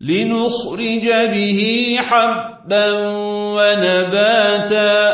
لنخرج به حبا ونباتا.